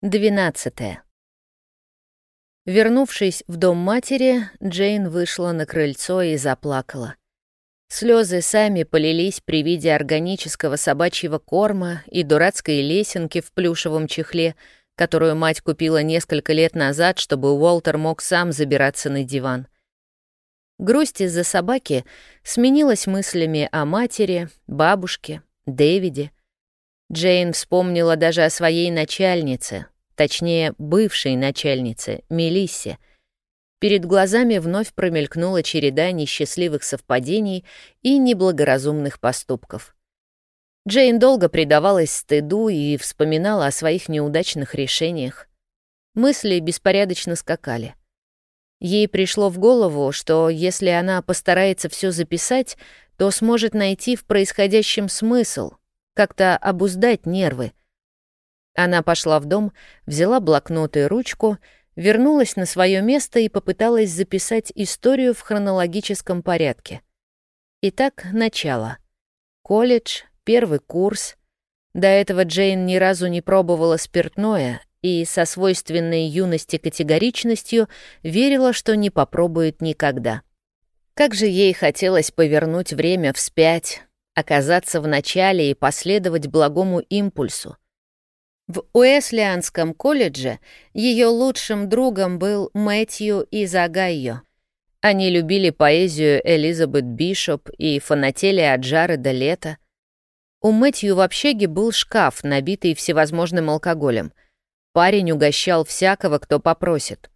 12. Вернувшись в дом матери, Джейн вышла на крыльцо и заплакала. Слезы сами полились при виде органического собачьего корма и дурацкой лесенки в плюшевом чехле, которую мать купила несколько лет назад, чтобы Уолтер мог сам забираться на диван. Грусть из-за собаки сменилась мыслями о матери, бабушке, Дэвиде — Джейн вспомнила даже о своей начальнице, точнее, бывшей начальнице, Мелиссе. Перед глазами вновь промелькнула череда несчастливых совпадений и неблагоразумных поступков. Джейн долго предавалась стыду и вспоминала о своих неудачных решениях. Мысли беспорядочно скакали. Ей пришло в голову, что если она постарается все записать, то сможет найти в происходящем смысл, как-то обуздать нервы. Она пошла в дом, взяла блокнот и ручку, вернулась на свое место и попыталась записать историю в хронологическом порядке. Итак, начало. Колледж, первый курс. До этого Джейн ни разу не пробовала спиртное и со свойственной юности категоричностью верила, что не попробует никогда. Как же ей хотелось повернуть время вспять, оказаться в начале и последовать благому импульсу. В Уэслианском колледже ее лучшим другом был Мэтью из Огайо. Они любили поэзию Элизабет Бишоп и фанатели от Джареда Лето. У Мэтью в общаге был шкаф, набитый всевозможным алкоголем. Парень угощал всякого, кто попросит.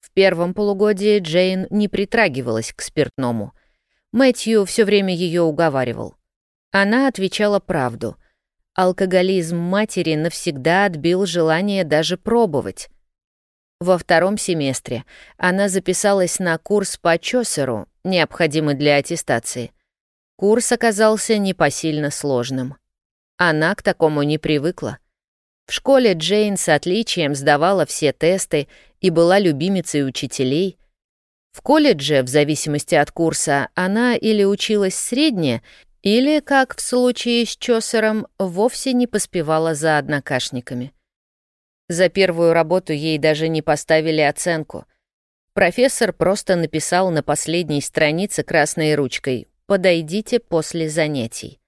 В первом полугодии Джейн не притрагивалась к спиртному — Мэтью все время ее уговаривал. Она отвечала правду. Алкоголизм матери навсегда отбил желание даже пробовать. Во втором семестре она записалась на курс по Чосеру, необходимый для аттестации. Курс оказался непосильно сложным. Она к такому не привыкла. В школе Джейн с отличием сдавала все тесты и была любимицей учителей — в колледже, в зависимости от курса, она или училась средне, или, как в случае с Чосером, вовсе не поспевала за однокашниками. За первую работу ей даже не поставили оценку. Профессор просто написал на последней странице красной ручкой «Подойдите после занятий».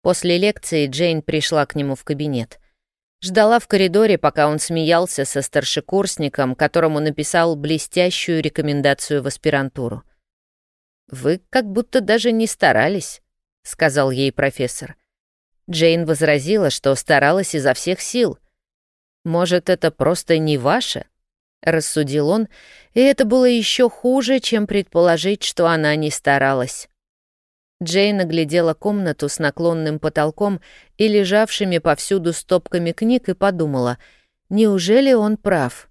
После лекции Джейн пришла к нему в кабинет — Ждала в коридоре, пока он смеялся со старшекурсником, которому написал блестящую рекомендацию в аспирантуру. «Вы как будто даже не старались», — сказал ей профессор. Джейн возразила, что старалась изо всех сил. «Может, это просто не ваше?» — рассудил он, и это было еще хуже, чем предположить, что она не старалась. Джейн оглядела комнату с наклонным потолком и лежавшими повсюду стопками книг и подумала, неужели он прав?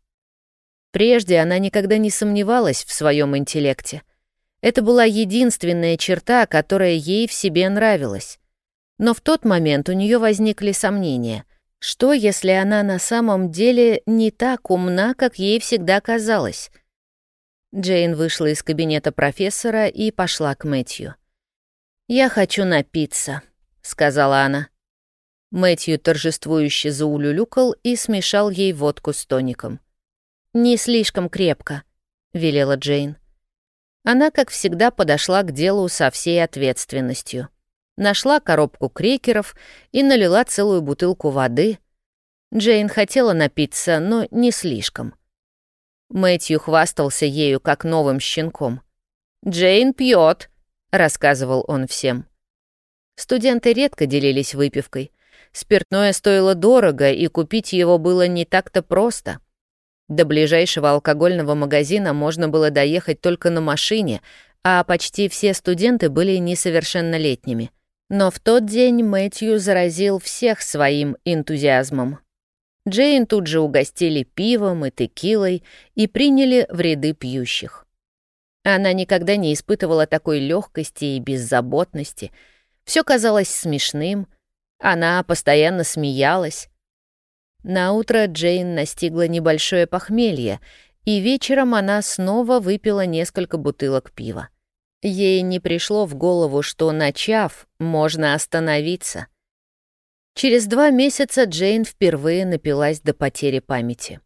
Прежде она никогда не сомневалась в своем интеллекте. Это была единственная черта, которая ей в себе нравилась. Но в тот момент у нее возникли сомнения. Что, если она на самом деле не так умна, как ей всегда казалось? Джейн вышла из кабинета профессора и пошла к Мэтью. «Я хочу напиться», — сказала она. Мэтью торжествующе заулюлюкал и смешал ей водку с тоником. «Не слишком крепко», — велела Джейн. Она, как всегда, подошла к делу со всей ответственностью. Нашла коробку крекеров и налила целую бутылку воды. Джейн хотела напиться, но не слишком. Мэтью хвастался ею как новым щенком. «Джейн пьет», рассказывал он всем. Студенты редко делились выпивкой. Спиртное стоило дорого, и купить его было не так-то просто. До ближайшего алкогольного магазина можно было доехать только на машине, а почти все студенты были несовершеннолетними. Но в тот день Мэтью заразил всех своим энтузиазмом. Джейн тут же угостили пивом и текилой и приняли в ряды пьющих. Она никогда не испытывала такой легкости и беззаботности. Все казалось смешным. Она постоянно смеялась. На утро Джейн настигла небольшое похмелье, и вечером она снова выпила несколько бутылок пива. Ей не пришло в голову, что, начав, можно остановиться. Через два месяца Джейн впервые напилась до потери памяти.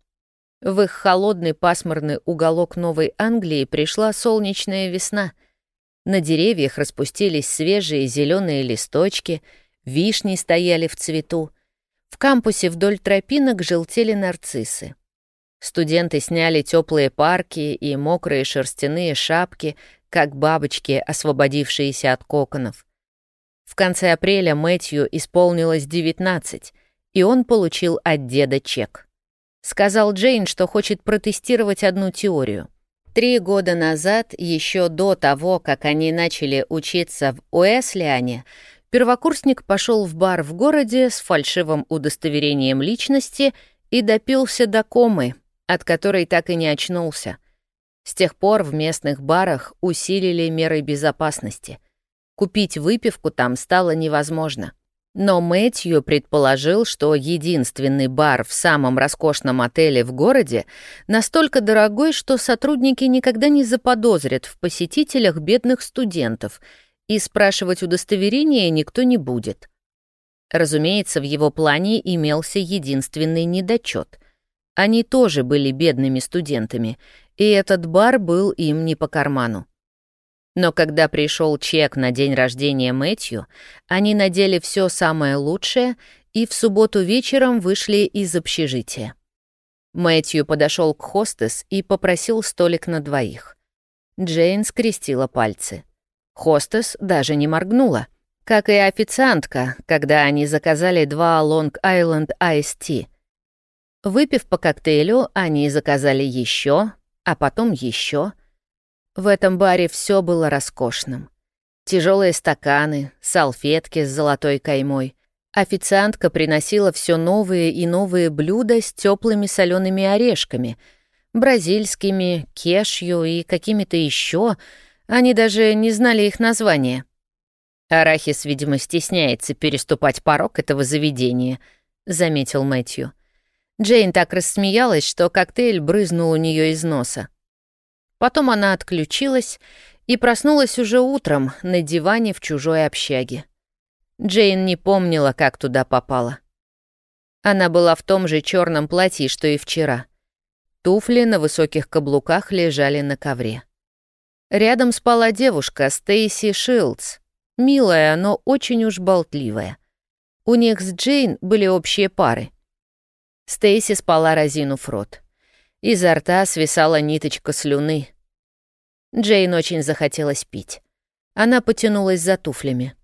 В их холодный пасмурный уголок Новой Англии пришла солнечная весна. На деревьях распустились свежие зеленые листочки, вишни стояли в цвету. В кампусе вдоль тропинок желтели нарциссы. Студенты сняли теплые парки и мокрые шерстяные шапки, как бабочки, освободившиеся от коконов. В конце апреля Мэтью исполнилось 19, и он получил от деда чек. Сказал Джейн, что хочет протестировать одну теорию. Три года назад, еще до того, как они начали учиться в Уэслиане, первокурсник пошел в бар в городе с фальшивым удостоверением личности и допился до комы, от которой так и не очнулся. С тех пор в местных барах усилили меры безопасности — Купить выпивку там стало невозможно. Но Мэтью предположил, что единственный бар в самом роскошном отеле в городе настолько дорогой, что сотрудники никогда не заподозрят в посетителях бедных студентов, и спрашивать удостоверение никто не будет. Разумеется, в его плане имелся единственный недочет. Они тоже были бедными студентами, и этот бар был им не по карману. Но когда пришел чек на день рождения Мэтью, они надели все самое лучшее и в субботу вечером вышли из общежития. Мэтью подошел к хостес и попросил столик на двоих. Джейн скрестила пальцы. Хостес даже не моргнула, как и официантка, когда они заказали два Long Island Tea. Выпив по коктейлю, они заказали еще, а потом еще — в этом баре все было роскошным. Тяжелые стаканы, салфетки с золотой каймой. Официантка приносила все новые и новые блюда с теплыми солеными орешками, бразильскими, кешью и какими-то еще. Они даже не знали их названия. «Арахис, видимо, стесняется переступать порог этого заведения», — заметил Мэтью. Джейн так рассмеялась, что коктейль брызнул у нее из носа. Потом она отключилась и проснулась уже утром на диване в чужой общаге. Джейн не помнила, как туда попала. Она была в том же черном платье, что и вчера. Туфли на высоких каблуках лежали на ковре. Рядом спала девушка Стейси Шилдс, милая, но очень уж болтливая. У них с Джейн были общие пары. Стейси спала разинув рот. Изо рта свисала ниточка слюны. Джейн очень захотелось пить. Она потянулась за туфлями.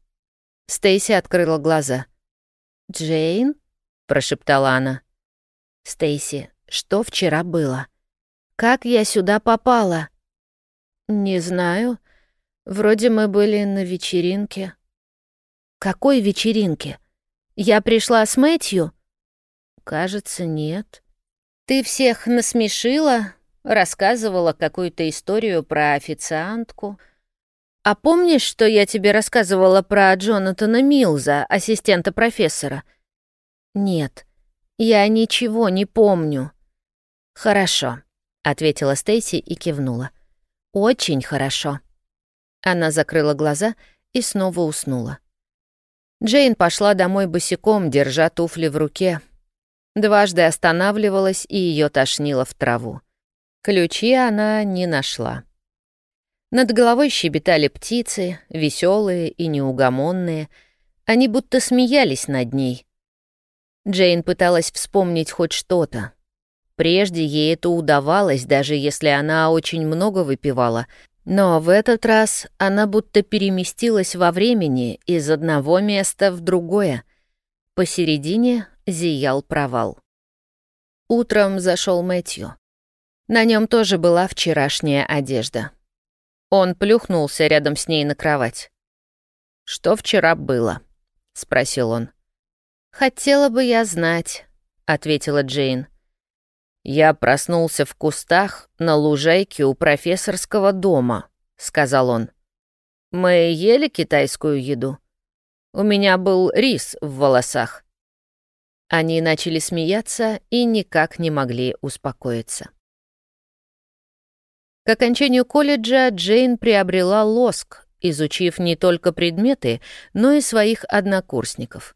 Стейси открыла глаза. «Джейн?» — прошептала она. «Стейси, что вчера было? Как я сюда попала?» «Не знаю. Вроде мы были на вечеринке». «Какой вечеринке? Я пришла с Мэтью?» «Кажется, нет». «Ты всех насмешила, рассказывала какую-то историю про официантку. А помнишь, что я тебе рассказывала про Джонатана Милза, ассистента профессора?» «Нет, я ничего не помню». «Хорошо», — ответила Стейси и кивнула. «Очень хорошо». Она закрыла глаза и снова уснула. Джейн пошла домой босиком, держа туфли в руке, Дважды останавливалась, и ее тошнило в траву. Ключи она не нашла. Над головой щебетали птицы, веселые и неугомонные. Они будто смеялись над ней. Джейн пыталась вспомнить хоть что-то. Прежде ей это удавалось, даже если она очень много выпивала, но в этот раз она будто переместилась во времени из одного места в другое. Посередине зиял провал. Утром зашел Мэтью. На нем тоже была вчерашняя одежда. Он плюхнулся рядом с ней на кровать. «Что вчера было?» — спросил он. «Хотела бы я знать», — ответила Джейн. «Я проснулся в кустах на лужайке у профессорского дома», — сказал он. «Мы ели китайскую еду. У меня был рис в волосах. Они начали смеяться и никак не могли успокоиться. К окончанию колледжа Джейн приобрела лоск, изучив не только предметы, но и своих однокурсников.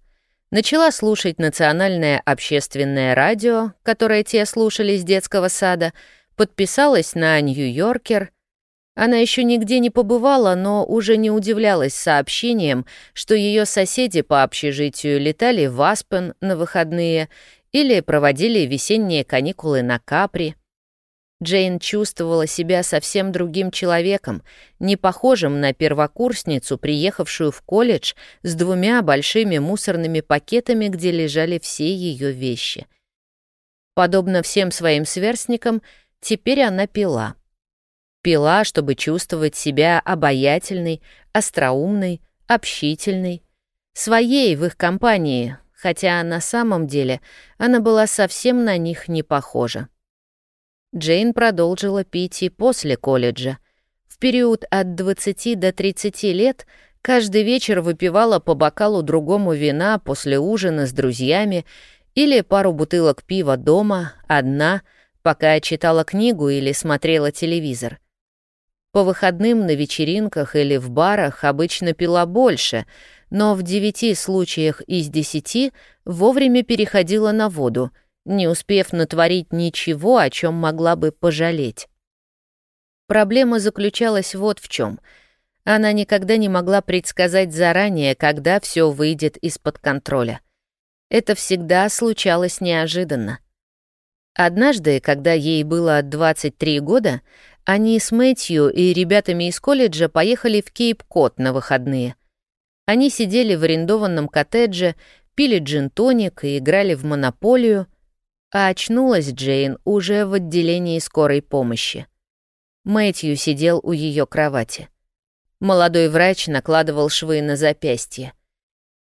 Начала слушать национальное общественное радио, которое те слушали с детского сада, подписалась на Нью-Йоркер. Она еще нигде не побывала, но уже не удивлялась сообщениям, что ее соседи по общежитию летали в Аспен на выходные или проводили весенние каникулы на Капри. Джейн чувствовала себя совсем другим человеком, не похожим на первокурсницу, приехавшую в колледж с двумя большими мусорными пакетами, где лежали все ее вещи. Подобно всем своим сверстникам, теперь она пила. Пила, чтобы чувствовать себя обаятельной, остроумной, общительной, своей в их компании, хотя на самом деле она была совсем на них не похожа. Джейн продолжила пить и после колледжа. В период от 20 до 30 лет каждый вечер выпивала по бокалу другому вина после ужина с друзьями или пару бутылок пива дома, одна, пока читала книгу или смотрела телевизор. По выходным на вечеринках или в барах обычно пила больше, но в девяти случаях из десяти вовремя переходила на воду — не успев натворить ничего, о чем могла бы пожалеть. Проблема заключалась вот в чем. Она никогда не могла предсказать заранее, когда все выйдет из-под контроля. Это всегда случалось неожиданно. Однажды, когда ей было 23 года, они с Мэтью и ребятами из колледжа поехали в Кейп-Кот на выходные. Они сидели в арендованном коттедже, пили джин-тоник и играли в монополию — а очнулась Джейн уже в отделении скорой помощи. Мэтью сидел у ее кровати. Молодой врач накладывал швы на запястье.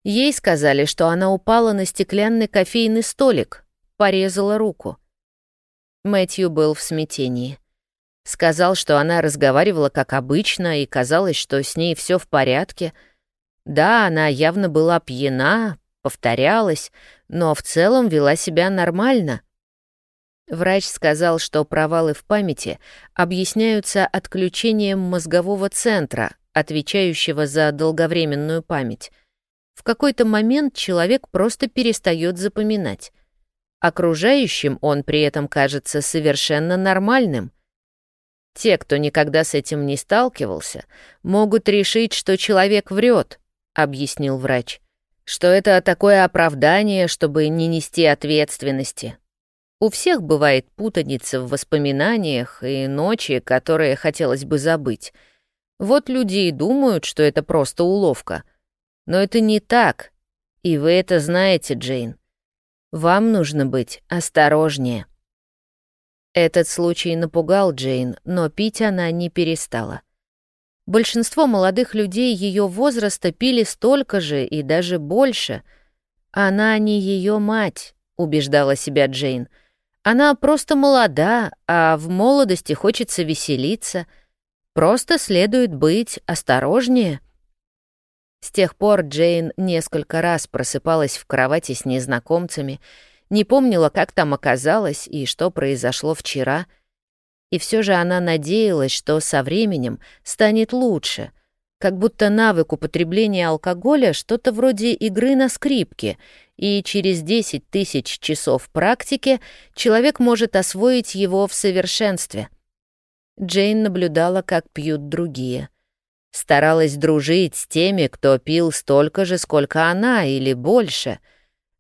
Ей сказали, что она упала на стеклянный кофейный столик, порезала руку. Мэтью был в смятении. Сказал, что она разговаривала как обычно, и казалось, что с ней все в порядке. Да, она явно была пьяна, повторялась, но в целом вела себя нормально. Врач сказал, что провалы в памяти объясняются отключением мозгового центра, отвечающего за долговременную память. В какой-то момент человек просто перестает запоминать. Окружающим он при этом кажется совершенно нормальным. Те, кто никогда с этим не сталкивался, могут решить, что человек врет, объяснил врач что это такое оправдание, чтобы не нести ответственности. У всех бывает путаница в воспоминаниях и ночи, которые хотелось бы забыть. Вот люди и думают, что это просто уловка. Но это не так, и вы это знаете, Джейн. Вам нужно быть осторожнее. Этот случай напугал Джейн, но пить она не перестала. Большинство молодых людей ее возраста пили столько же и даже больше. Она не ее мать, убеждала себя Джейн. Она просто молода, а в молодости хочется веселиться. Просто следует быть осторожнее. С тех пор Джейн несколько раз просыпалась в кровати с незнакомцами, не помнила, как там оказалась и что произошло вчера — и все же она надеялась, что со временем станет лучше, как будто навык употребления алкоголя что-то вроде игры на скрипке, и через 10 тысяч часов практики человек может освоить его в совершенстве. Джейн наблюдала, как пьют другие. Старалась дружить с теми, кто пил столько же, сколько она, или больше.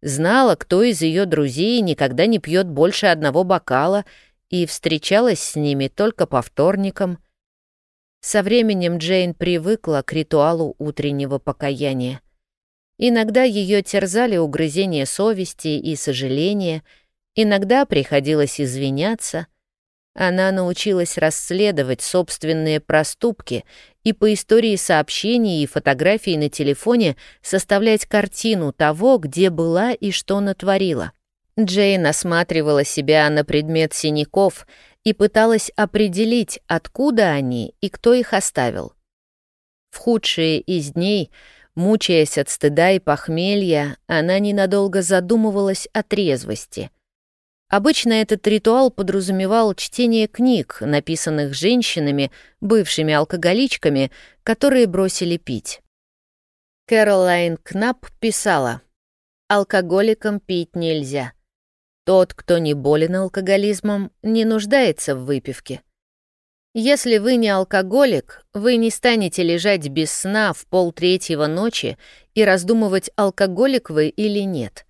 Знала, кто из ее друзей никогда не пьет больше одного бокала — и встречалась с ними только по вторникам. Со временем Джейн привыкла к ритуалу утреннего покаяния. Иногда ее терзали угрызения совести и сожаления, иногда приходилось извиняться. Она научилась расследовать собственные проступки и по истории сообщений и фотографий на телефоне составлять картину того, где была и что натворила. Джейн осматривала себя на предмет синяков и пыталась определить, откуда они и кто их оставил. В худшие из дней, мучаясь от стыда и похмелья, она ненадолго задумывалась о трезвости. Обычно этот ритуал подразумевал чтение книг, написанных женщинами, бывшими алкоголичками, которые бросили пить. Кэролайн Кнап писала — Алкоголикам пить нельзя. Тот, кто не болен алкоголизмом, не нуждается в выпивке. Если вы не алкоголик, вы не станете лежать без сна в полтретьего ночи и раздумывать, алкоголик вы или нет.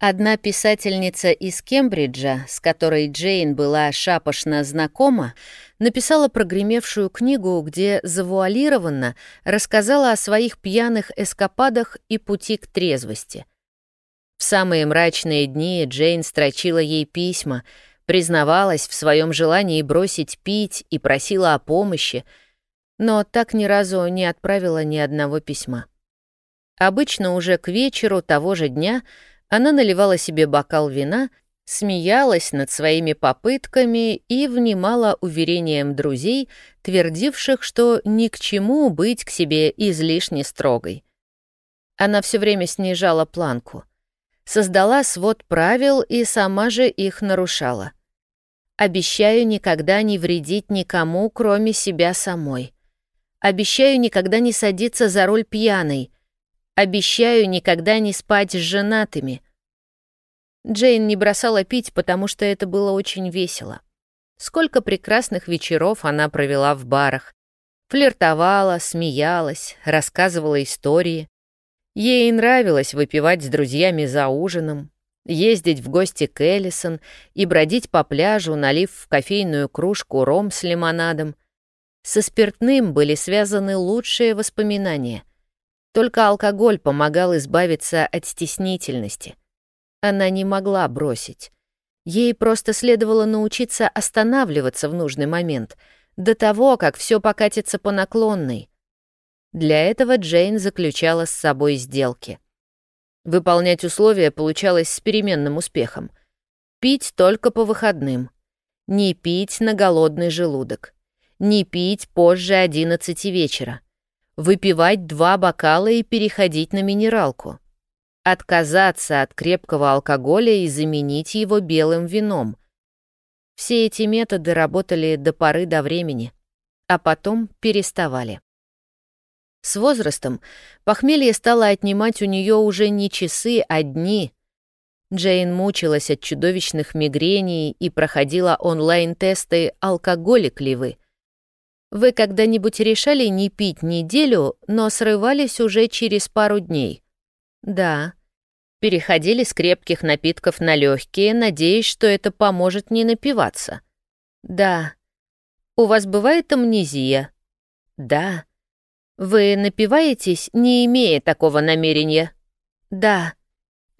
Одна писательница из Кембриджа, с которой Джейн была шапошно знакома, написала прогремевшую книгу, где завуалированно рассказала о своих пьяных эскападах и пути к трезвости. В самые мрачные дни Джейн строчила ей письма — признавалась в своем желании бросить пить и просила о помощи, но так ни разу не отправила ни одного письма. Обычно уже к вечеру того же дня она наливала себе бокал вина, смеялась над своими попытками и внимала уверениям друзей, твердивших, что ни к чему быть к себе излишне строгой. Она все время снижала планку, создала свод правил и сама же их нарушала. Обещаю никогда не вредить никому, кроме себя самой. Обещаю никогда не садиться за руль пьяной. Обещаю никогда не спать с женатыми. Джейн не бросала пить, потому что это было очень весело. Сколько прекрасных вечеров она провела в барах. Флиртовала, смеялась, рассказывала истории. Ей нравилось выпивать с друзьями за ужином, ездить в гости к Эллисон и бродить по пляжу, налив в кофейную кружку ром с лимонадом. Со спиртным были связаны лучшие воспоминания. Только алкоголь помогал избавиться от стеснительности. Она не могла бросить. Ей просто следовало научиться останавливаться в нужный момент, до того, как все покатится по наклонной. Для этого Джейн заключала с собой сделки — Выполнять условия получалось с переменным успехом. Пить только по выходным. Не пить на голодный желудок. Не пить позже 11 вечера. Выпивать два бокала и переходить на минералку. Отказаться от крепкого алкоголя и заменить его белым вином. Все эти методы работали до поры до времени, а потом переставали. С возрастом похмелье стало отнимать у нее уже не часы, а дни. Джейн мучилась от чудовищных мигрений и проходила онлайн-тесты «Алкоголик ли вы?». Вы когда-нибудь решали не пить неделю, но срывались уже через пару дней? Да. Переходили с крепких напитков на легкие, надеясь, что это поможет не напиваться? Да. У вас бывает амнезия? Да. Вы напиваетесь, не имея такого намерения? Да.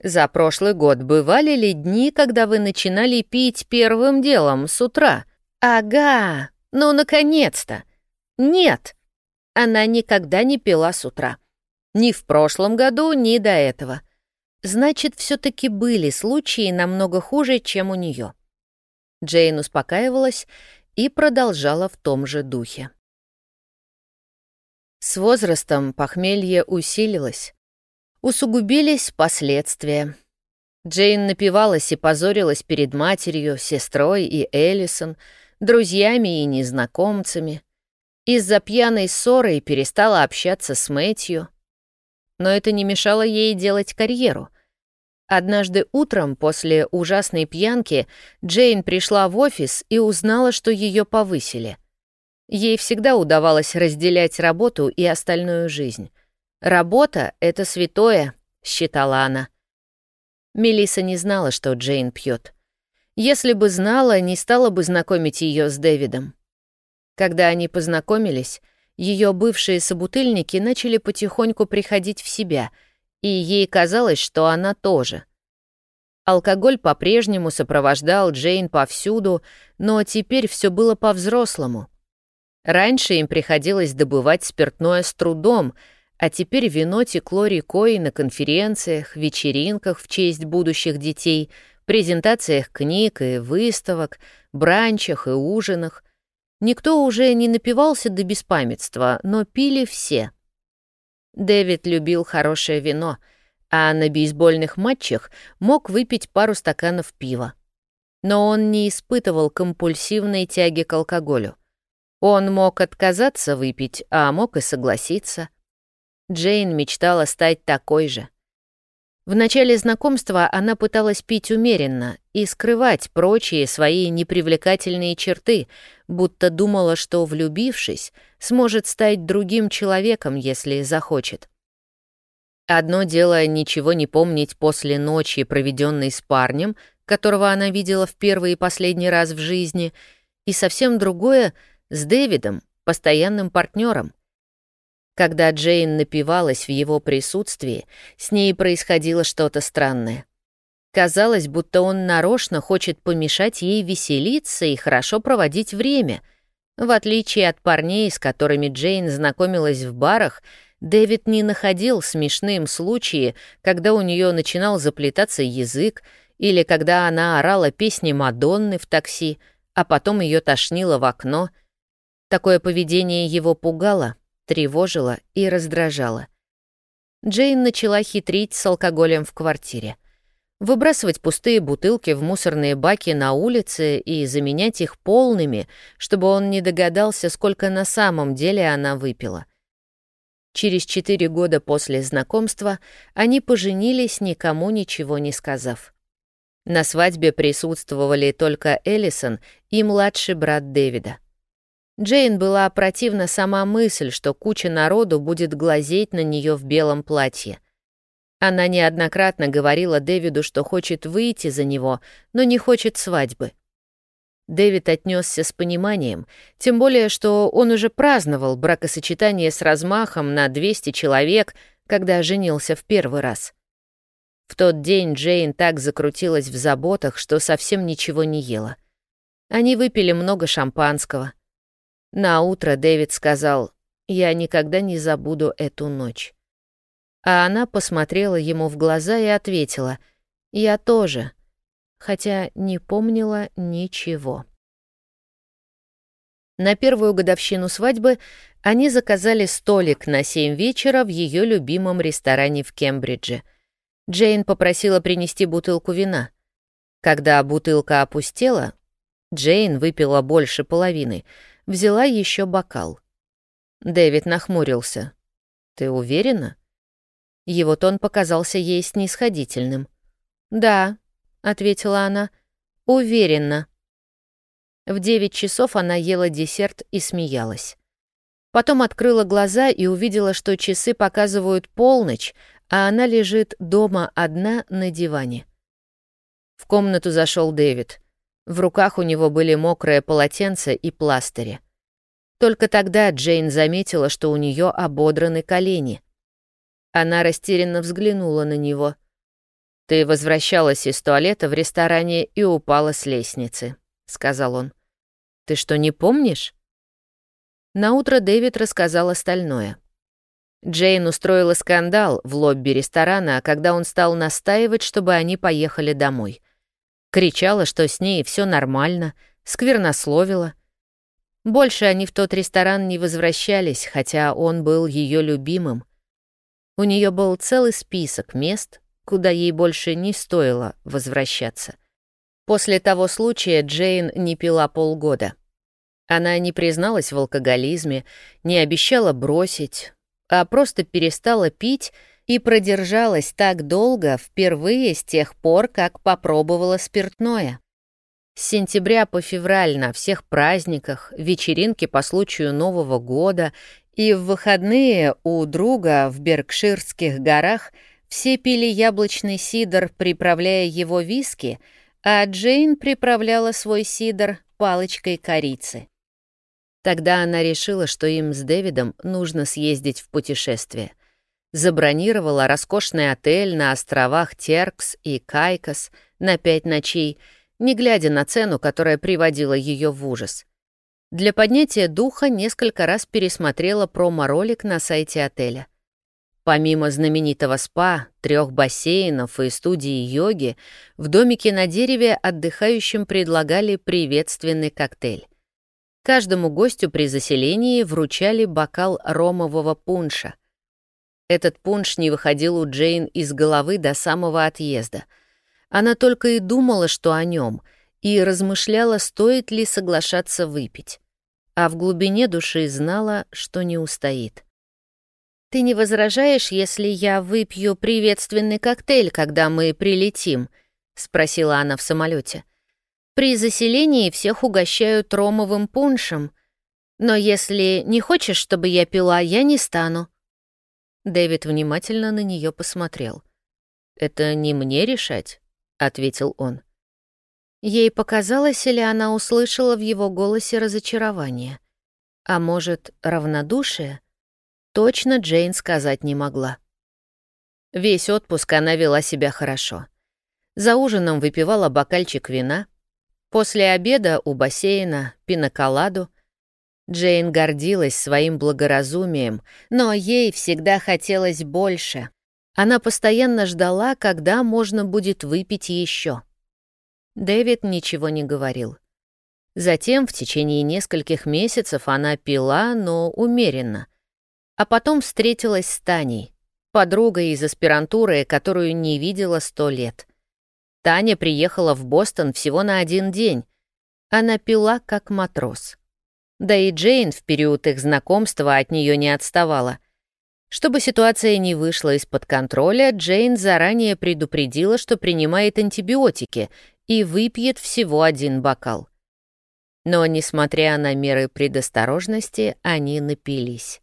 За прошлый год бывали ли дни, когда вы начинали пить первым делом с утра? Ага, ну наконец-то. Нет, она никогда не пила с утра. Ни в прошлом году, ни до этого. Значит, все-таки были случаи намного хуже, чем у нее. Джейн успокаивалась и продолжала в том же духе. С возрастом похмелье усилилось. Усугубились последствия. Джейн напивалась и позорилась перед матерью, сестрой и Эллисон, друзьями и незнакомцами. Из-за пьяной ссоры перестала общаться с Мэтью. Но это не мешало ей делать карьеру. Однажды утром после ужасной пьянки Джейн пришла в офис и узнала, что ее повысили — Ей всегда удавалось разделять работу и остальную жизнь. «Работа — это святое», — считала она. Мелиса не знала, что Джейн пьет. Если бы знала, не стала бы знакомить ее с Дэвидом. Когда они познакомились, ее бывшие собутыльники начали потихоньку приходить в себя, и ей казалось, что она тоже. Алкоголь по-прежнему сопровождал Джейн повсюду, но теперь все было по-взрослому — Раньше им приходилось добывать спиртное с трудом, а теперь вино текло рекой на конференциях, вечеринках в честь будущих детей, презентациях книг и выставок, бранчах и ужинах. Никто уже не напивался до беспамятства, но пили все. Дэвид любил хорошее вино, а на бейсбольных матчах мог выпить пару стаканов пива. Но он не испытывал компульсивной тяги к алкоголю. Он мог отказаться выпить, а мог и согласиться. Джейн мечтала стать такой же. В начале знакомства она пыталась пить умеренно и скрывать прочие свои непривлекательные черты, будто думала, что, влюбившись, сможет стать другим человеком, если захочет. Одно дело ничего не помнить после ночи, проведенной с парнем, которого она видела в первый и последний раз в жизни, и совсем другое — с Дэвидом, постоянным партнером. Когда Джейн напивалась в его присутствии, с ней происходило что-то странное. Казалось, будто он нарочно хочет помешать ей веселиться и хорошо проводить время. В отличие от парней, с которыми Джейн знакомилась в барах, Дэвид не находил смешным случаи, когда у нее начинал заплетаться язык, или когда она орала песни Мадонны в такси, а потом ее тошнило в окно. Такое поведение его пугало, тревожила и раздражала. Джейн начала хитрить с алкоголем в квартире. Выбрасывать пустые бутылки в мусорные баки на улице и заменять их полными, чтобы он не догадался, сколько на самом деле она выпила. Через четыре года после знакомства они поженились, никому ничего не сказав. На свадьбе присутствовали только Эллисон и младший брат Дэвида. Джейн была противна сама мысль, что куча народу будет глазеть на нее в белом платье. Она неоднократно говорила Дэвиду, что хочет выйти за него, но не хочет свадьбы. Дэвид отнесся с пониманием, тем более, что он уже праздновал бракосочетание с размахом на 200 человек, когда женился в первый раз. В тот день Джейн так закрутилась в заботах, что совсем ничего не ела. Они выпили много шампанского. На утро Дэвид сказал, «Я никогда не забуду эту ночь». А она посмотрела ему в глаза и ответила, «Я тоже», хотя не помнила ничего. На первую годовщину свадьбы они заказали столик на семь вечера в ее любимом ресторане в Кембридже. Джейн попросила принести бутылку вина. Когда бутылка опустела, Джейн выпила больше половины — взяла еще бокал. Дэвид нахмурился. «Ты уверена?» Его тон показался ей снисходительным. «Да», — ответила она, — «уверена». В девять часов она ела десерт и смеялась. Потом открыла глаза и увидела, что часы показывают полночь, а она лежит дома одна на диване. В комнату зашел Дэвид. В руках у него были мокрое полотенце и пластыри. Только тогда Джейн заметила, что у нее ободраны колени. Она растерянно взглянула на него. «Ты возвращалась из туалета в ресторане и упала с лестницы», — сказал он. «Ты что, не помнишь?» Наутро Дэвид рассказал остальное. Джейн устроила скандал в лобби ресторана, когда он стал настаивать, чтобы они поехали домой. Кричала, что с ней все нормально, сквернословила. Больше они в тот ресторан не возвращались, хотя он был ее любимым. У нее был целый список мест, куда ей больше не стоило возвращаться. После того случая Джейн не пила полгода. Она не призналась в алкоголизме, не обещала бросить, а просто перестала пить и продержалась так долго впервые с тех пор, как попробовала спиртное. С сентября по февраль на всех праздниках, вечеринки по случаю Нового года и в выходные у друга в Беркширских горах все пили яблочный сидр, приправляя его виски, а Джейн приправляла свой сидр палочкой корицы. Тогда она решила, что им с Дэвидом нужно съездить в путешествие забронировала роскошный отель на островах Теркс и Кайкос на пять ночей, не глядя на цену, которая приводила ее в ужас. Для поднятия духа несколько раз пересмотрела промо-ролик на сайте отеля. Помимо знаменитого спа, трех бассейнов и студии йоги, в домике на дереве отдыхающим предлагали приветственный коктейль. Каждому гостю при заселении вручали бокал ромового пунша — этот пунш не выходил у Джейн из головы до самого отъезда. Она только и думала, что о нем, и размышляла, стоит ли соглашаться выпить. А в глубине души знала, что не устоит. «Ты не возражаешь, если я выпью приветственный коктейль, когда мы прилетим?» — спросила она в самолете. «При заселении всех угощают ромовым пуншем, но если не хочешь, чтобы я пила, я не стану». Дэвид внимательно на нее посмотрел. «Это не мне решать», — ответил он. Ей показалось, или она услышала в его голосе разочарование. А может, равнодушие? Точно Джейн сказать не могла. Весь отпуск она вела себя хорошо. За ужином выпивала бокальчик вина. После обеда у бассейна пиноколаду. Джейн гордилась своим благоразумием, но ей всегда хотелось больше. Она постоянно ждала, когда можно будет выпить еще. Дэвид ничего не говорил. Затем в течение нескольких месяцев она пила, но умеренно. А потом встретилась с Таней, подругой из аспирантуры, которую не видела сто лет. Таня приехала в Бостон всего на один день. Она пила как матрос. Да и Джейн в период их знакомства от нее не отставала. Чтобы ситуация не вышла из-под контроля, Джейн заранее предупредила, что принимает антибиотики и выпьет всего один бокал. Но, несмотря на меры предосторожности, они напились.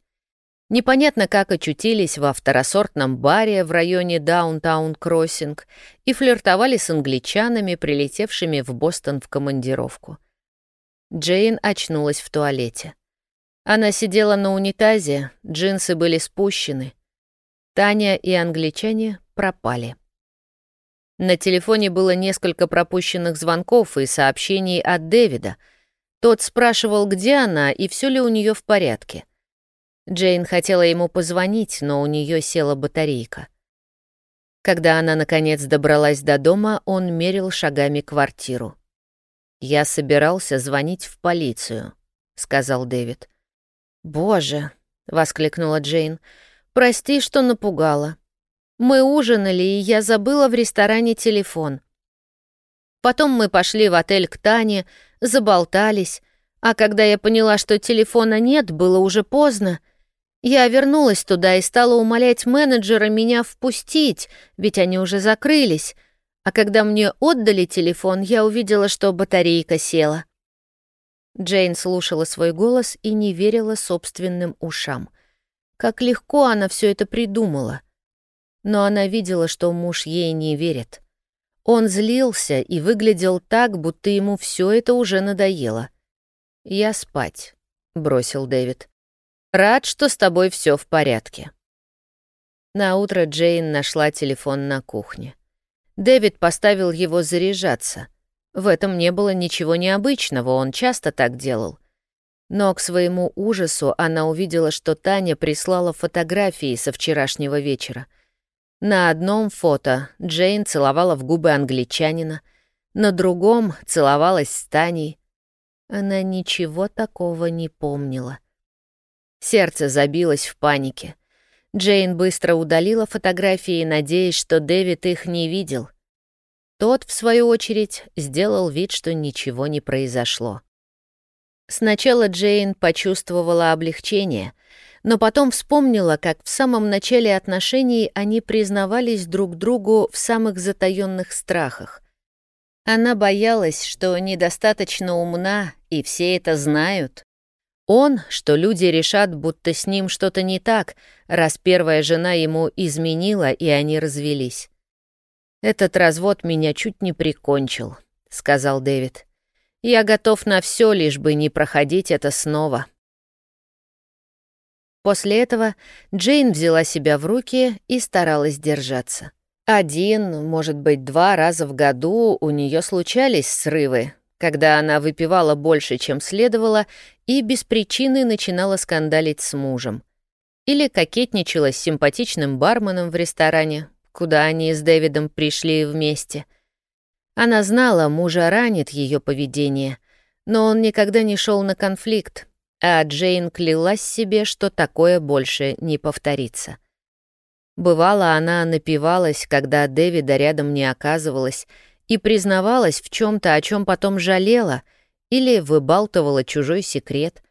Непонятно, как очутились во второсортном баре в районе Даунтаун-Кроссинг и флиртовали с англичанами, прилетевшими в Бостон в командировку. Джейн очнулась в туалете. Она сидела на унитазе, джинсы были спущены. Таня и англичане пропали. На телефоне было несколько пропущенных звонков и сообщений от Дэвида. Тот спрашивал, где она и все ли у нее в порядке. Джейн хотела ему позвонить, но у нее села батарейка. Когда она, наконец, добралась до дома, он мерил шагами квартиру. «Я собирался звонить в полицию», — сказал Дэвид. «Боже!» — воскликнула Джейн. «Прости, что напугала. Мы ужинали, и я забыла в ресторане телефон. Потом мы пошли в отель к Тане, заболтались, а когда я поняла, что телефона нет, было уже поздно. Я вернулась туда и стала умолять менеджера меня впустить, ведь они уже закрылись. А когда мне отдали телефон, я увидела, что батарейка села. Джейн слушала свой голос и не верила собственным ушам. Как легко она все это придумала но она видела, что муж ей не верит. Он злился и выглядел так, будто ему все это уже надоело. «Я спать», — бросил Дэвид. «Рад, что с тобой все в порядке». На утро Джейн нашла телефон на кухне. Дэвид поставил его заряжаться. В этом не было ничего необычного, он часто так делал. Но к своему ужасу она увидела, что Таня прислала фотографии со вчерашнего вечера — на одном фото Джейн целовала в губы англичанина, на другом целовалась с Таней. Она ничего такого не помнила. Сердце забилось в панике. Джейн быстро удалила фотографии, надеясь, что Дэвид их не видел. Тот, в свою очередь, сделал вид, что ничего не произошло. Сначала Джейн почувствовала облегчение — но потом вспомнила, как в самом начале отношений они признавались друг другу в самых затаённых страхах. Она боялась, что недостаточно умна, и все это знают. Он, что люди решат, будто с ним что-то не так, раз первая жена ему изменила, и они развелись. «Этот развод меня чуть не прикончил», — сказал Дэвид. «Я готов на все, лишь бы не проходить это снова». После этого Джейн взяла себя в руки и старалась держаться. Один, может быть, два раза в году у нее случались срывы, когда она выпивала больше, чем следовало, и без причины начинала скандалить с мужем. Или кокетничала с симпатичным барменом в ресторане, куда они с Дэвидом пришли вместе. Она знала, мужа ранит ее поведение, но он никогда не шел на конфликт, а Джейн клялась себе, что такое больше не повторится. Бывало, она напивалась, когда Дэвида рядом не оказывалась, и признавалась в чем то о чем потом жалела, или выбалтывала чужой секрет.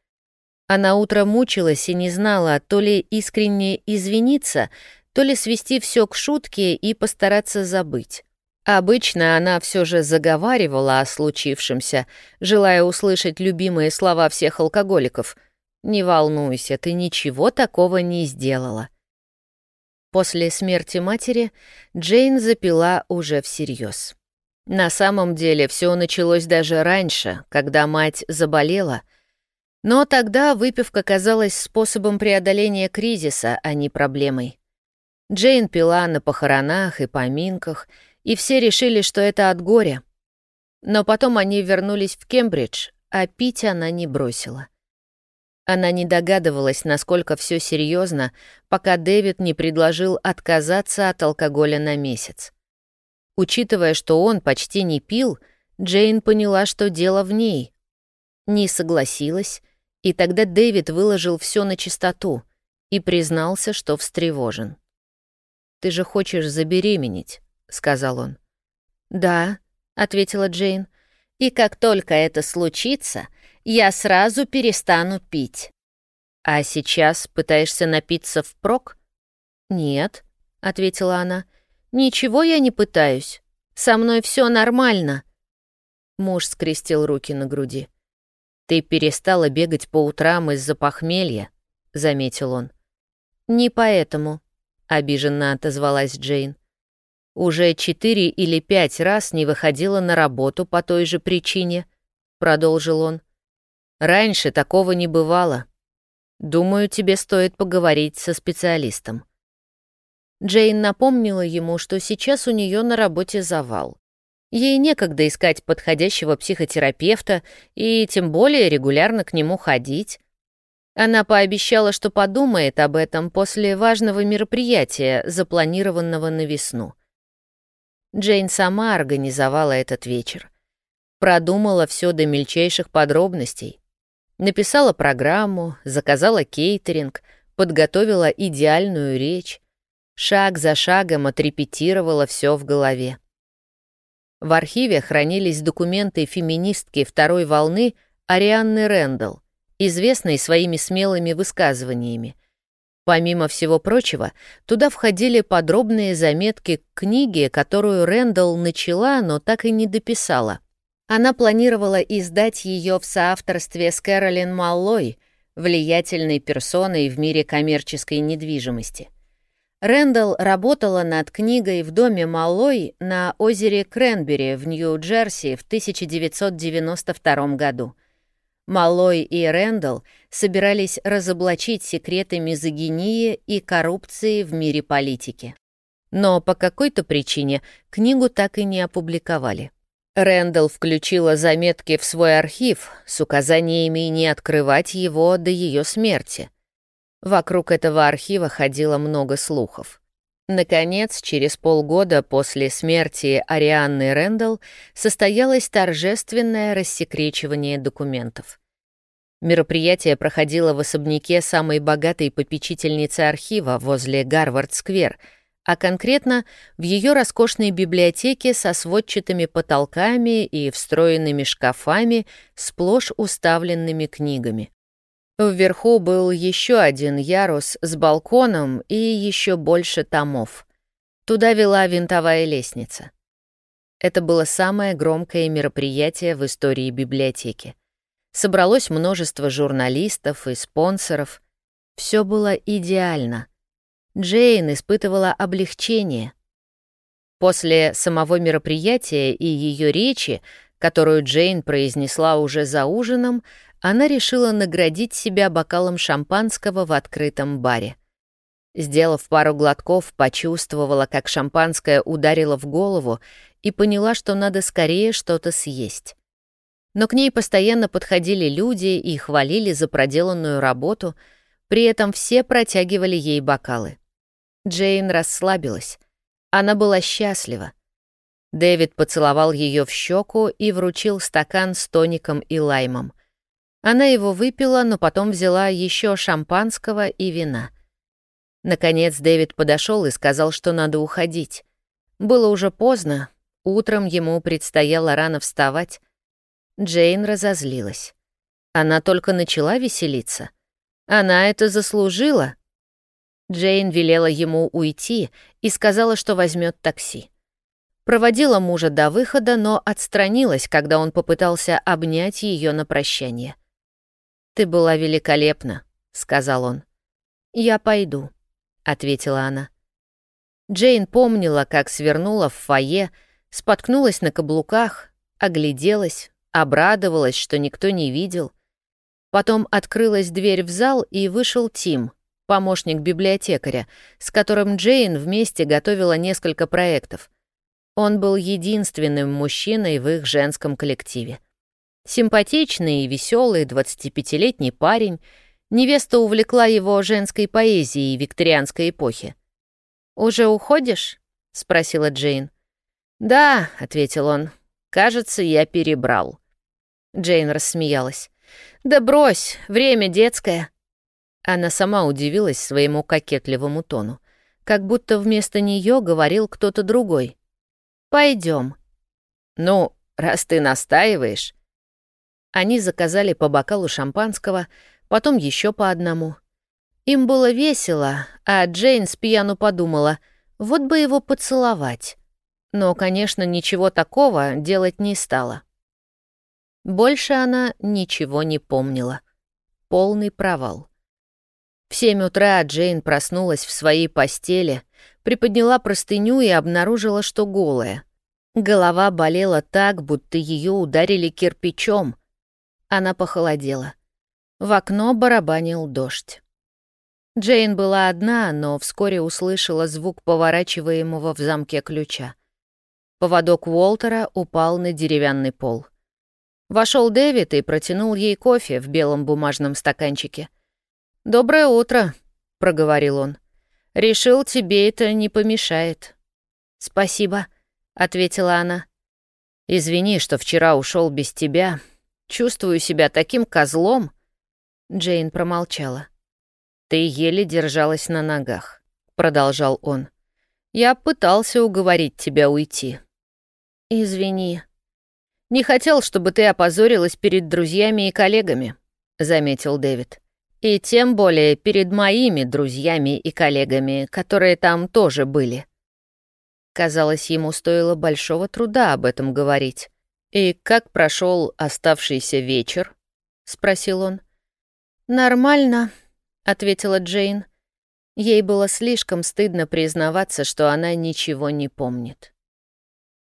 Она утро мучилась и не знала, то ли искренне извиниться, то ли свести все к шутке и постараться забыть. Обычно она все же заговаривала о случившемся, желая услышать любимые слова всех алкоголиков. «Не волнуйся, ты ничего такого не сделала». После смерти матери Джейн запила уже всерьез. На самом деле все началось даже раньше, когда мать заболела. Но тогда выпивка казалась способом преодоления кризиса, а не проблемой. Джейн пила на похоронах и поминках, и все решили, что это от горя. Но потом они вернулись в Кембридж, а пить она не бросила. Она не догадывалась, насколько все серьезно, пока Дэвид не предложил отказаться от алкоголя на месяц. Учитывая, что он почти не пил, Джейн поняла, что дело в ней. Не согласилась, и тогда Дэвид выложил все на чистоту и признался, что встревожен. «Ты же хочешь забеременеть», — сказал он. «Да», — ответила Джейн, — «и как только это случится, я сразу перестану пить». «А сейчас пытаешься напиться впрок?» «Нет», — ответила она, — «ничего я не пытаюсь. Со мной все нормально». Муж скрестил руки на груди. «Ты перестала бегать по утрам из-за похмелья», — заметил он. «Не поэтому», — обиженно отозвалась Джейн. «Уже четыре или пять раз не выходила на работу по той же причине», — продолжил он. «Раньше такого не бывало. Думаю, тебе стоит поговорить со специалистом». Джейн напомнила ему, что сейчас у нее на работе завал. Ей некогда искать подходящего психотерапевта и тем более регулярно к нему ходить. Она пообещала, что подумает об этом после важного мероприятия, запланированного на весну. Джейн сама организовала этот вечер. Продумала все до мельчайших подробностей. Написала программу, заказала кейтеринг, подготовила идеальную речь. Шаг за шагом отрепетировала все в голове. В архиве хранились документы феминистки второй волны Арианны Рэндалл, известной своими смелыми высказываниями. Помимо всего прочего, туда входили подробные заметки к книге, которую Рэндалл начала, но так и не дописала. Она планировала издать ее в соавторстве с Кэролин Маллой, влиятельной персоной в мире коммерческой недвижимости. Рэндалл работала над книгой в доме Маллой на озере Кренбери в Нью-Джерси в 1992 году. Малой и Рэндалл собирались разоблачить секреты мизогинии и коррупции в мире политики. Но по какой-то причине книгу так и не опубликовали. Рэндалл включила заметки в свой архив с указаниями не открывать его до ее смерти. Вокруг этого архива ходило много слухов. Наконец, через полгода после смерти Арианны Рэндалл состоялось торжественное рассекречивание документов. Мероприятие проходило в особняке самой богатой попечительницы архива возле Гарвард-сквер, а конкретно в ее роскошной библиотеке со сводчатыми потолками и встроенными шкафами, сплошь уставленными книгами. Вверху был еще один ярус с балконом и еще больше томов. Туда вела винтовая лестница. Это было самое громкое мероприятие в истории библиотеки. Собралось множество журналистов и спонсоров. Все было идеально. Джейн испытывала облегчение. После самого мероприятия и ее речи, которую Джейн произнесла уже за ужином, она решила наградить себя бокалом шампанского в открытом баре. Сделав пару глотков, почувствовала, как шампанское ударило в голову и поняла, что надо скорее что-то съесть. Но к ней постоянно подходили люди и хвалили за проделанную работу, при этом все протягивали ей бокалы. Джейн расслабилась. Она была счастлива. Дэвид поцеловал ее в щеку и вручил стакан с тоником и лаймом — она его выпила, но потом взяла еще шампанского и вина. Наконец Дэвид подошел и сказал, что надо уходить. Было уже поздно, утром ему предстояло рано вставать. Джейн разозлилась. Она только начала веселиться — Она это заслужила. Джейн велела ему уйти и сказала, что возьмет такси. Проводила мужа до выхода, но отстранилась, когда он попытался обнять ее на прощание. «Ты была великолепна», — сказал он. «Я пойду», — ответила она. Джейн помнила, как свернула в фойе, споткнулась на каблуках, огляделась, обрадовалась, что никто не видел. Потом открылась дверь в зал, и вышел Тим, помощник библиотекаря, с которым Джейн вместе готовила несколько проектов. Он был единственным мужчиной в их женском коллективе. Симпатичный и веселый 25-летний парень, невеста увлекла его женской поэзией викторианской эпохи. «Уже уходишь?» — спросила Джейн. «Да», — ответил он, — «кажется, я перебрал». Джейн рассмеялась. «Да брось, время детское». Она сама удивилась своему кокетливому тону, как будто вместо нее говорил кто-то другой. Пойдем. «Ну, раз ты настаиваешь...» Они заказали по бокалу шампанского, потом еще по одному. Им было весело, а Джейн с пьяну подумала, вот бы его поцеловать. Но, конечно, ничего такого делать не стала. Больше она ничего не помнила. Полный провал. В семь утра Джейн проснулась в своей постели, приподняла простыню и обнаружила, что голая. Голова болела так, будто ее ударили кирпичом. Она похолодела. В окно барабанил дождь. Джейн была одна, но вскоре услышала звук поворачиваемого в замке ключа. Поводок Уолтера упал на деревянный пол. Вошел Дэвид и протянул ей кофе в белом бумажном стаканчике. «Доброе утро», — проговорил он. «Решил, тебе это не помешает». «Спасибо», — ответила она. «Извини, что вчера ушел без тебя. Чувствую себя таким козлом». Джейн промолчала. «Ты еле держалась на ногах», — продолжал он. «Я пытался уговорить тебя уйти». «Извини». «Не хотел, чтобы ты опозорилась перед друзьями и коллегами», — заметил Дэвид. «И тем более перед моими друзьями и коллегами, которые там тоже были». Казалось, ему стоило большого труда об этом говорить. «И как прошел оставшийся вечер?» — спросил он. «Нормально», — ответила Джейн. Ей было слишком стыдно признаваться, что она ничего не помнит.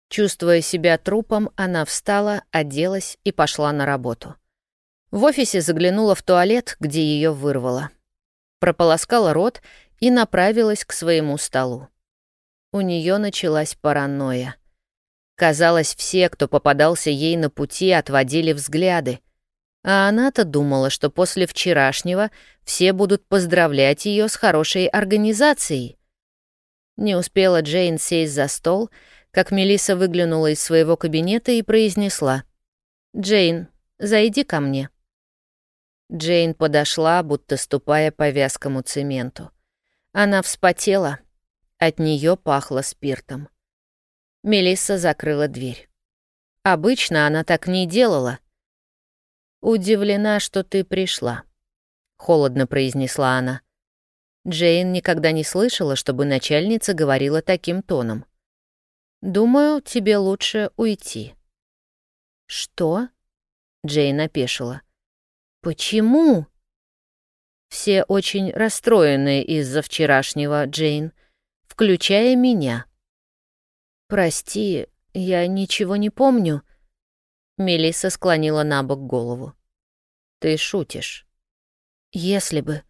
Чувствуя себя трупом, она встала, оделась и пошла на работу. В офисе заглянула в туалет, где ее вырвало. Прополоскала рот и направилась к своему столу. У нее началась паранойя. Казалось, все, кто попадался ей на пути, отводили взгляды. А она-то думала, что после вчерашнего все будут поздравлять ее с хорошей организацией. Не успела Джейн сесть за стол, как Мелиса выглянула из своего кабинета и произнесла. «Джейн, зайди ко мне». Джейн подошла, будто ступая по вязкому цементу. Она вспотела, от нее пахло спиртом. Мелисса закрыла дверь. Обычно она так не делала, «Удивлена, что ты пришла», — холодно произнесла она. Джейн никогда не слышала, чтобы начальница говорила таким тоном. «Думаю, тебе лучше уйти». «Что?» — Джейн опешила. «Почему?» «Все очень расстроены из-за вчерашнего, Джейн, включая меня». «Прости, я ничего не помню», Мелисса склонила на бок голову. «Ты шутишь?» «Если бы.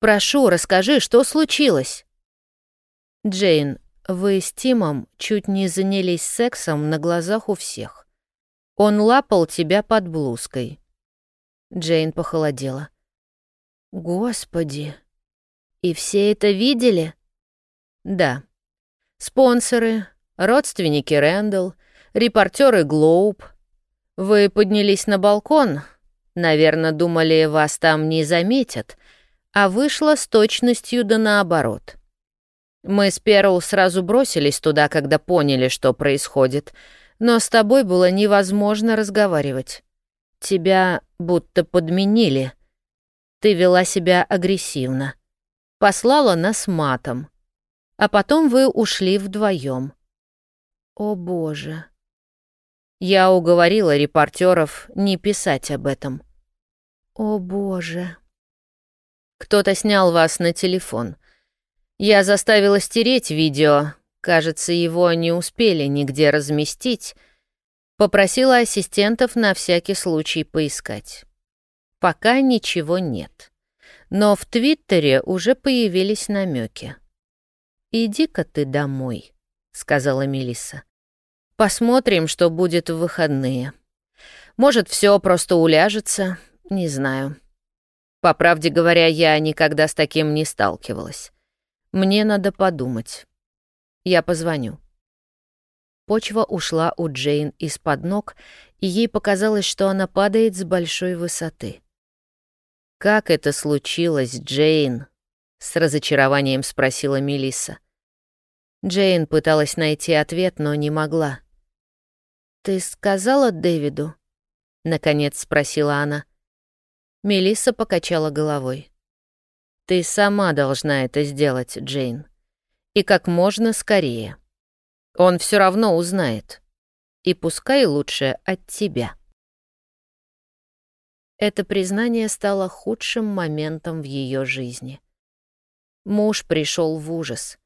Прошу, расскажи, что случилось?» «Джейн, вы с Тимом чуть не занялись сексом на глазах у всех. Он лапал тебя под блузкой». Джейн похолодела. «Господи! И все это видели?» «Да. Спонсоры, родственники Рэндалл, репортеры Глоуб, вы поднялись на балкон. Наверное, думали, вас там не заметят. А вышло с точностью да наоборот. Мы с Перл сразу бросились туда, когда поняли, что происходит. Но с тобой было невозможно разговаривать. Тебя будто подменили. Ты вела себя агрессивно. Послала нас матом. А потом вы ушли вдвоем. О боже. Я уговорила репортеров не писать об этом. О боже. Кто-то снял вас на телефон. Я заставила стереть видео. Кажется, его не успели нигде разместить. Попросила ассистентов на всякий случай поискать. Пока ничего нет. Но в Твиттере уже появились намеки. «Иди-ка ты домой», — сказала Мелисса. «Посмотрим, что будет в выходные. Может, все просто уляжется, не знаю. По правде говоря, я никогда с таким не сталкивалась. Мне надо подумать. Я позвоню». Почва ушла у Джейн из-под ног, и ей показалось, что она падает с большой высоты. «Как это случилось, Джейн?» — с разочарованием спросила Мелисса. Джейн пыталась найти ответ, но не могла. «Ты сказала Дэвиду?» — наконец спросила она. Мелисса покачала головой. «Ты сама должна это сделать, Джейн. И как можно скорее. Он все равно узнает. И пускай лучше от тебя». Это признание стало худшим моментом в ее жизни. Муж пришел в ужас,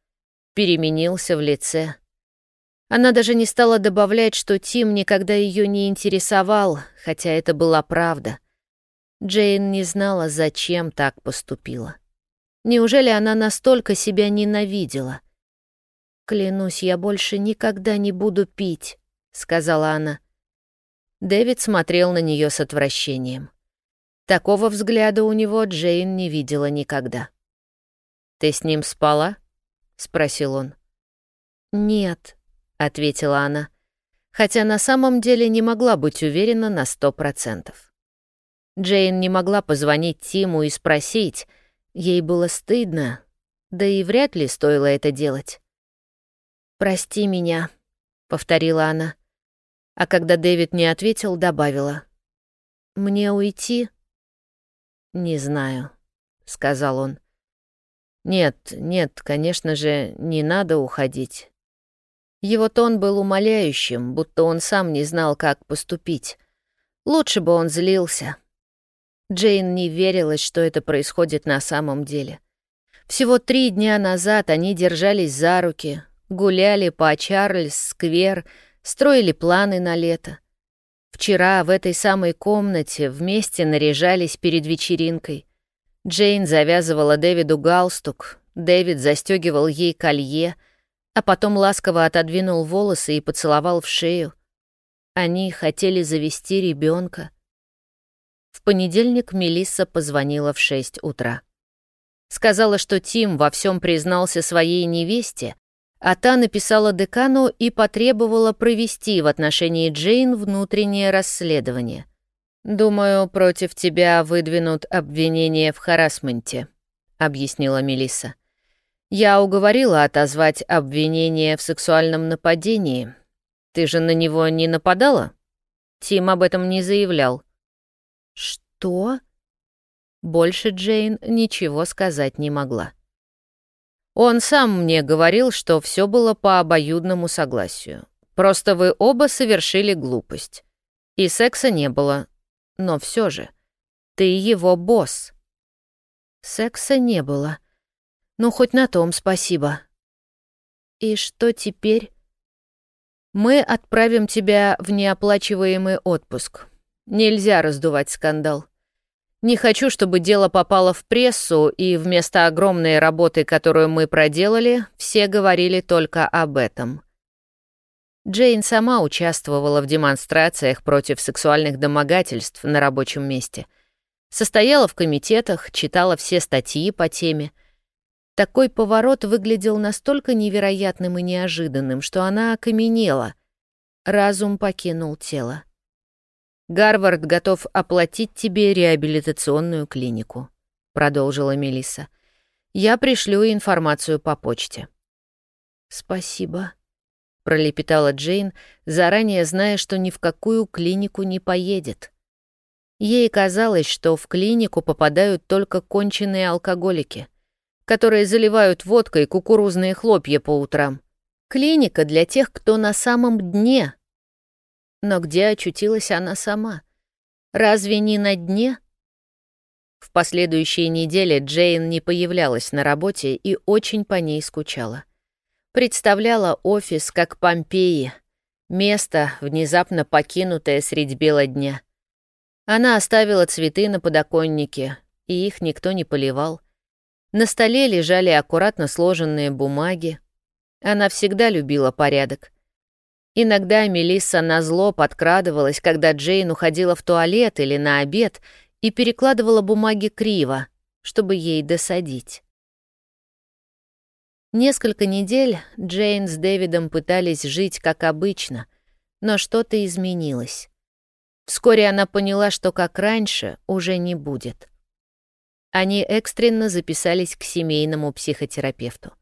переменился в лице. Она даже не стала добавлять, что Тим никогда ее не интересовал, хотя это была правда. Джейн не знала, зачем так поступила. Неужели она настолько себя ненавидела? «Клянусь, я больше никогда не буду пить», — сказала она. Дэвид смотрел на нее с отвращением. Такого взгляда у него Джейн не видела никогда. «Ты с ним спала?» — спросил он. «Нет», — ответила она, хотя на самом деле не могла быть уверена на сто процентов. Джейн не могла позвонить Тиму и спросить, ей было стыдно, да и вряд ли стоило это делать. «Прости меня», — повторила она, а когда Дэвид не ответил, добавила. «Мне уйти?» «Не знаю», — сказал он. «Нет, нет, конечно же, не надо уходить». Его тон был умоляющим, будто он сам не знал, как поступить. Лучше бы он злился. Джейн не верилась, что это происходит на самом деле. Всего три дня назад они держались за руки, гуляли по Чарльз-сквер, строили планы на лето. Вчера в этой самой комнате вместе наряжались перед вечеринкой. Джейн завязывала Дэвиду галстук, Дэвид застегивал ей колье, а потом ласково отодвинул волосы и поцеловал в шею. Они хотели завести ребенка. В понедельник Мелисса позвонила в 6 утра. Сказала, что Тим во всем признался своей невесте, а та написала декану и потребовала провести в отношении Джейн внутреннее расследование. «Думаю, против тебя выдвинут обвинение в харасменте», — объяснила Мелисса. «Я уговорила отозвать обвинение в сексуальном нападении. Ты же на него не нападала? Тим об этом не заявлял». «Что?» Больше Джейн ничего сказать не могла. Он сам мне говорил, что все было по обоюдному согласию. Просто вы оба совершили глупость. И секса не было. Но все же, ты его босс. Секса не было. Ну, хоть на том спасибо. И что теперь? Мы отправим тебя в неоплачиваемый отпуск. Нельзя раздувать скандал. Не хочу, чтобы дело попало в прессу, и вместо огромной работы, которую мы проделали, все говорили только об этом. Джейн сама участвовала в демонстрациях против сексуальных домогательств на рабочем месте. Состояла в комитетах, читала все статьи по теме. Такой поворот выглядел настолько невероятным и неожиданным, что она окаменела. Разум покинул тело. Гарвард готов оплатить тебе реабилитационную клинику», — продолжила Мелисса. «Я пришлю информацию по почте». «Спасибо», — пролепетала Джейн, заранее зная, что ни в какую клинику не поедет. Ей казалось, что в клинику попадают только конченые алкоголики, которые заливают водкой кукурузные хлопья по утрам. Клиника для тех, кто на самом дне. Но где очутилась она сама? Разве не на дне? В последующие недели Джейн не появлялась на работе и очень по ней скучала. Представляла офис как Помпеи, место, внезапно покинутое средь бела дня. Она оставила цветы на подоконнике, и их никто не поливал. На столе лежали аккуратно сложенные бумаги. Она всегда любила порядок. Иногда Мелисса назло подкрадывалась, когда Джейн уходила в туалет или на обед и перекладывала бумаги криво, чтобы ей досадить. Несколько недель Джейн с Дэвидом пытались жить как обычно, но что-то изменилось. Вскоре она поняла, что как раньше уже не будет. Они экстренно записались к семейному психотерапевту.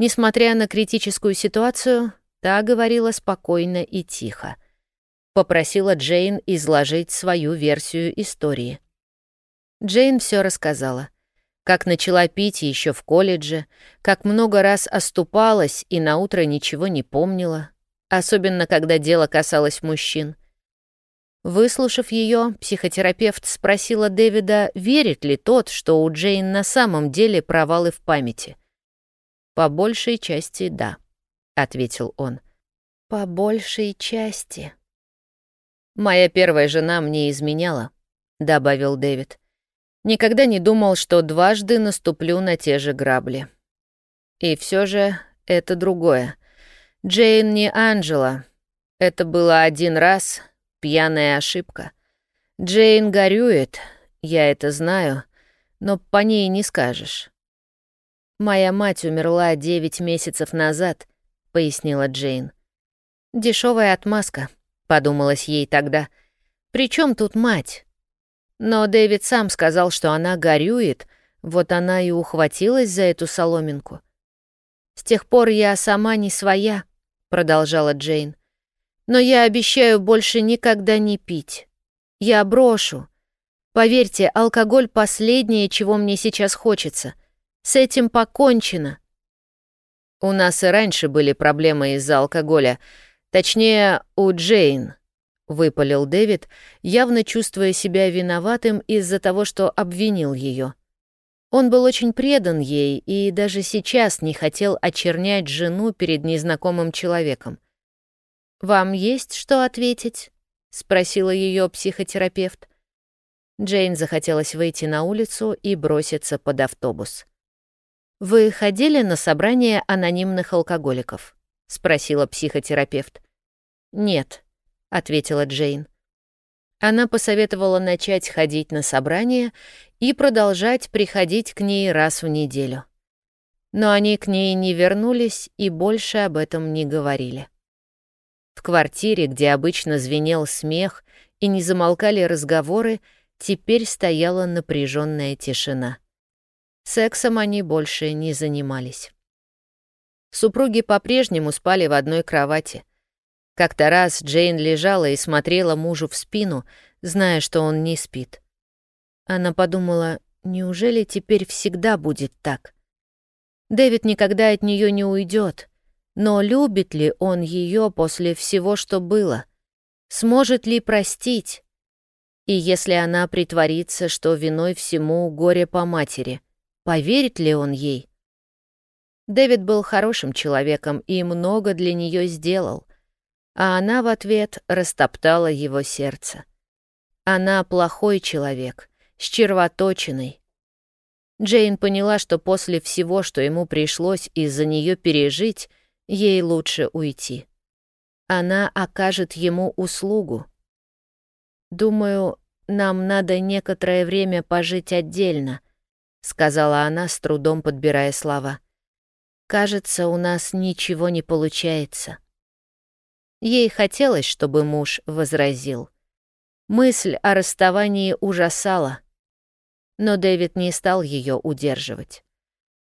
Несмотря на критическую ситуацию, та говорила спокойно и тихо. Попросила Джейн изложить свою версию истории. Джейн все рассказала. Как начала пить еще в колледже, как много раз оступалась и на утро ничего не помнила, особенно когда дело касалось мужчин. Выслушав ее, психотерапевт спросила Дэвида, верит ли тот, что у Джейн на самом деле провалы в памяти. «По большей части, да», — ответил он. «По большей части». «Моя первая жена мне изменяла», — добавил Дэвид. «Никогда не думал, что дважды наступлю на те же грабли. И все же это другое. Джейн не Анджела. Это было один раз, пьяная ошибка. Джейн горюет, я это знаю, но по ней не скажешь. «Моя мать умерла девять месяцев назад», — пояснила Джейн. Дешевая отмазка», — подумалась ей тогда. «При чем тут мать?» Но Дэвид сам сказал, что она горюет, вот она и ухватилась за эту соломинку. «С тех пор я сама не своя», — продолжала Джейн. «Но я обещаю больше никогда не пить. Я брошу. Поверьте, алкоголь — последнее, чего мне сейчас хочется. С этим покончено. У нас и раньше были проблемы из-за алкоголя. Точнее, у Джейн, выпалил Дэвид, явно чувствуя себя виноватым из-за того, что обвинил ее. Он был очень предан ей и даже сейчас не хотел очернять жену перед незнакомым человеком. «Вам есть что ответить?» — спросила ее психотерапевт. Джейн захотелось выйти на улицу и броситься под автобус. «Вы ходили на собрание анонимных алкоголиков?» — спросила психотерапевт. «Нет», — ответила Джейн. Она посоветовала начать ходить на собрание и продолжать приходить к ней раз в неделю. Но они к ней не вернулись и больше об этом не говорили. В квартире, где обычно звенел смех и не замолкали разговоры, теперь стояла напряженная тишина. Сексом они больше не занимались. Супруги по-прежнему спали в одной кровати. Как-то раз Джейн лежала и смотрела мужу в спину, зная, что он не спит. Она подумала, неужели теперь всегда будет так? Дэвид никогда от нее не уйдет, но любит ли он ее после всего, что было? Сможет ли простить? И если она притворится, что виной всему горе по матери — Поверит ли он ей? Дэвид был хорошим человеком и много для нее сделал, а она в ответ растоптала его сердце. Она плохой человек, с червоточиной. Джейн поняла, что после всего, что ему пришлось из-за нее пережить, ей лучше уйти. Она окажет ему услугу. Думаю, нам надо некоторое время пожить отдельно —— сказала она, с трудом подбирая слова. «Кажется, у нас ничего не получается». Ей хотелось, чтобы муж возразил. Мысль о расставании ужасала. Но Дэвид не стал ее удерживать.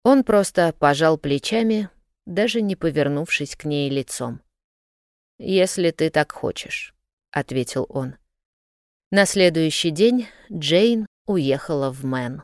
Он просто пожал плечами, даже не повернувшись к ней лицом. «Если ты так хочешь», — ответил он. На следующий день Джейн уехала в Мэн.